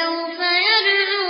فسوف يدعو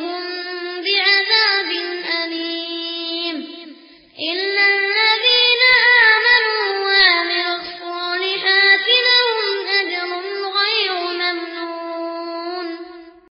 لهم